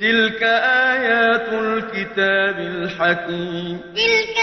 تِلْكَ آيَاتُ الْكِتَابِ الْحَكِيمِ تِلْكَ